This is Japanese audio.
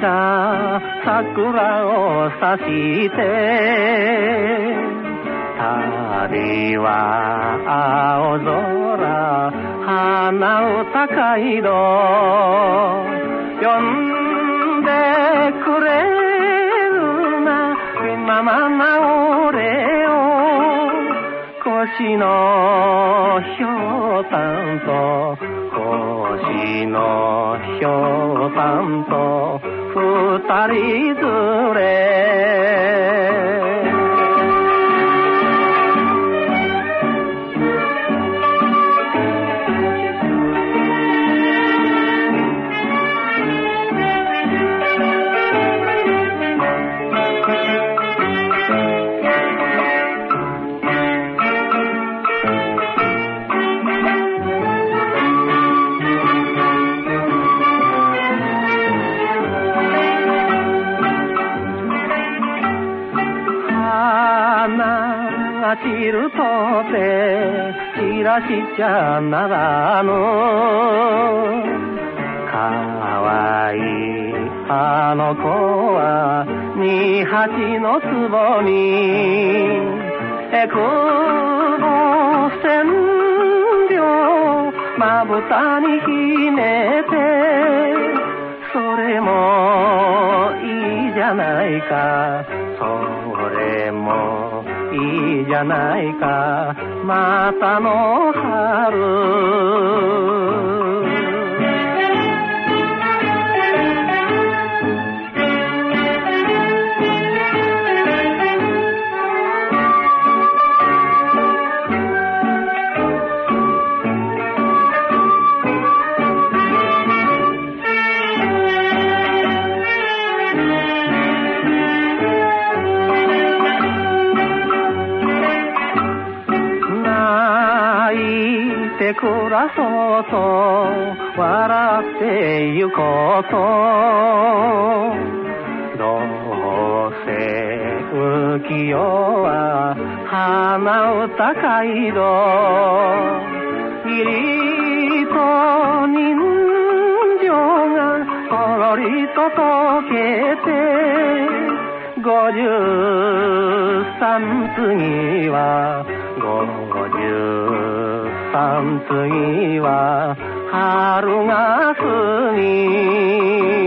は桜を差して。旅は青空。花歌街道呼んでくれるな。ままな俺を。腰のひょうたんとのひょうたんと二人連れ。散るとて散らしちゃならぬ。かわいいあの子は二八の壺にえくぼ千両まぶたにひねてそれもいいじゃないか。それもいいじゃないか。またの春。て暮らそう。と笑ってゆこうと。どうせ浮世は花歌街道義理と人情がとろりと溶けて53次は50さん次は春が過ぎ。